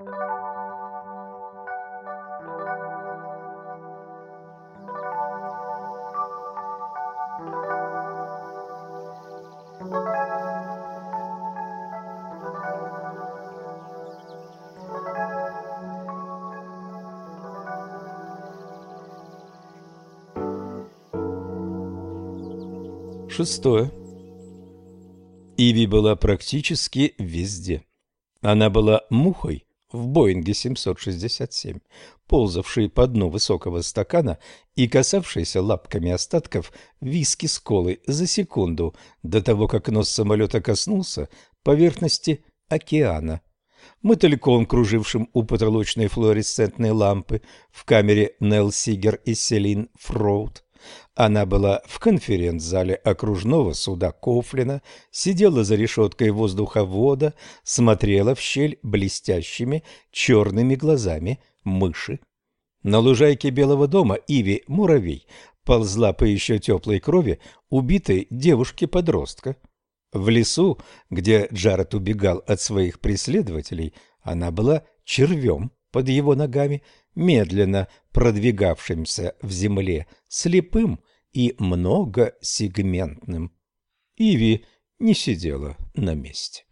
Шестое. Иви была практически везде. Она была мухой в Боинге 767, ползавшей по дну высокого стакана и касавшейся лапками остатков виски с колой за секунду до того, как нос самолета коснулся поверхности океана. Мотыльком, кружившим у потолочной флуоресцентной лампы в камере Нелл Сигер и Селин Фроуд, она была в конференц-зале окружного суда Кофлина, сидела за решеткой воздуховода, смотрела в щель блестящими черными глазами мыши. На лужайке Белого дома Иви Муравей ползла по еще теплой крови убитой девушки-подростка. В лесу, где Джаред убегал от своих преследователей, она была червем под его ногами, медленно продвигавшимся в земле, слепым и многосегментным. Иви не сидела на месте.